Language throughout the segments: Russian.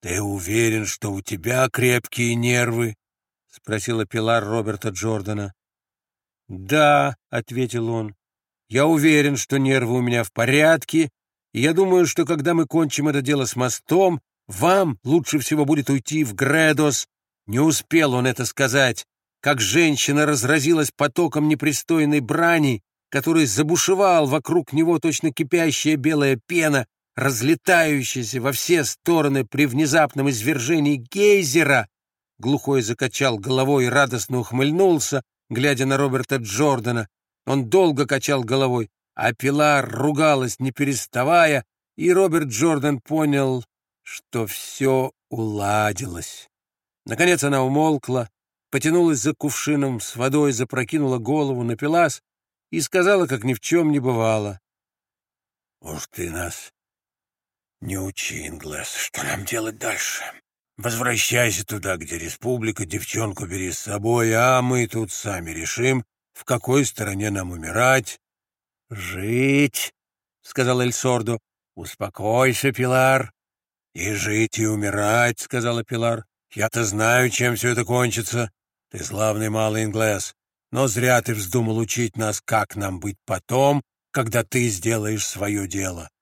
«Ты уверен, что у тебя крепкие нервы?» — спросила Пилар Роберта Джордана. «Да», — ответил он, — «я уверен, что нервы у меня в порядке, и я думаю, что когда мы кончим это дело с мостом, вам лучше всего будет уйти в Гредос». Не успел он это сказать, как женщина разразилась потоком непристойной брани, который забушевал вокруг него точно кипящая белая пена, разлетающаяся во все стороны при внезапном извержении гейзера. Глухой закачал головой и радостно ухмыльнулся, глядя на Роберта Джордана. Он долго качал головой, а Пилар ругалась, не переставая, и Роберт Джордан понял, что все уладилось. Наконец она умолкла, потянулась за кувшином с водой, запрокинула голову, напилась и сказала, как ни в чем не бывало. — Уж ты нас не учи, Инглес, что нам делать дальше? Возвращайся туда, где республика, девчонку бери с собой, а мы тут сами решим, в какой стороне нам умирать. — Жить, — сказал Эльсордо. — Успокойся, Пилар. — И жить, и умирать, — сказала Пилар. — Я-то знаю, чем все это кончится. Ты славный малый инглес, но зря ты вздумал учить нас, как нам быть потом, когда ты сделаешь свое дело. —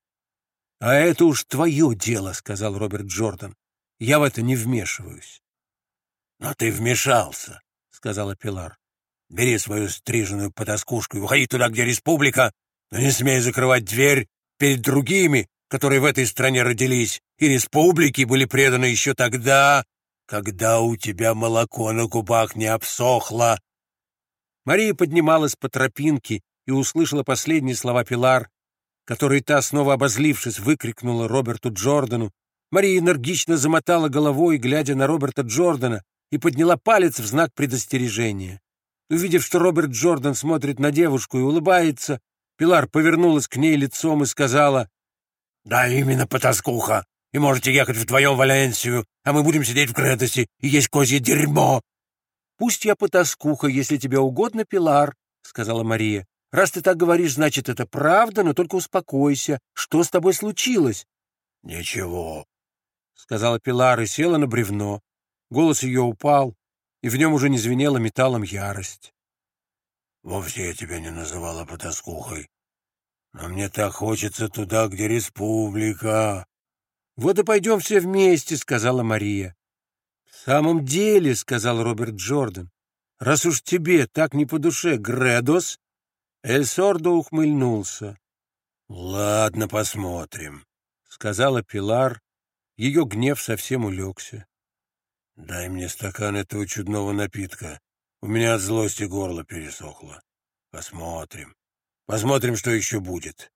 А это уж твое дело, — сказал Роберт Джордан. — Я в это не вмешиваюсь. — Но ты вмешался, — сказала Пилар. — Бери свою стриженную потаскушку и уходи туда, где республика, но не смей закрывать дверь перед другими, которые в этой стране родились, и республики были преданы еще тогда, когда у тебя молоко на губах не обсохло. Мария поднималась по тропинке и услышала последние слова Пилар, которые та, снова обозлившись, выкрикнула Роберту Джордану. Мария энергично замотала головой, глядя на Роберта Джордана, и подняла палец в знак предостережения. Увидев, что Роберт Джордан смотрит на девушку и улыбается, Пилар повернулась к ней лицом и сказала, «Да, именно, потаскуха и можете ехать вдвоем в Валенсию, а мы будем сидеть в Гретосе и есть козье дерьмо. — Пусть я потаскуха, если тебе угодно, Пилар, — сказала Мария. — Раз ты так говоришь, значит, это правда, но только успокойся. Что с тобой случилось? — Ничего, — сказала Пилар и села на бревно. Голос ее упал, и в нем уже не звенела металлом ярость. — Вовсе я тебя не называла потаскухой. Но мне так хочется туда, где республика. «Вот и пойдем все вместе», — сказала Мария. «В самом деле», — сказал Роберт Джордан, — «раз уж тебе так не по душе, Гредос...» Эль Сордо ухмыльнулся. «Ладно, посмотрим», — сказала Пилар. Ее гнев совсем улегся. «Дай мне стакан этого чудного напитка. У меня от злости горло пересохло. Посмотрим. Посмотрим, что еще будет».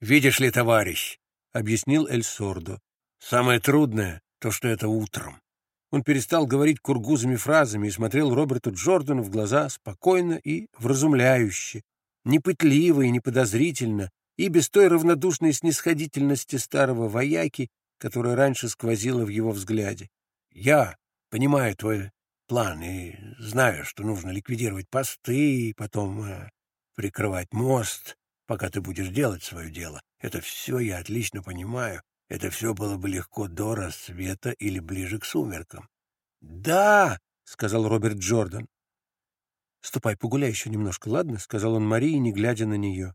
«Видишь ли, товарищ, — объяснил Эль Сордо. «Самое трудное — то, что это утром». Он перестал говорить кургузами фразами и смотрел Роберту Джордану в глаза спокойно и вразумляюще, непытливо и неподозрительно, и без той равнодушной снисходительности старого вояки, которая раньше сквозила в его взгляде. «Я понимаю твой план и знаю, что нужно ликвидировать посты, и потом э, прикрывать мост, пока ты будешь делать свое дело. Это все я отлично понимаю. Это все было бы легко до рассвета или ближе к сумеркам. — Да, — сказал Роберт Джордан. — Ступай, погуляй еще немножко, ладно? — сказал он Марии, не глядя на нее.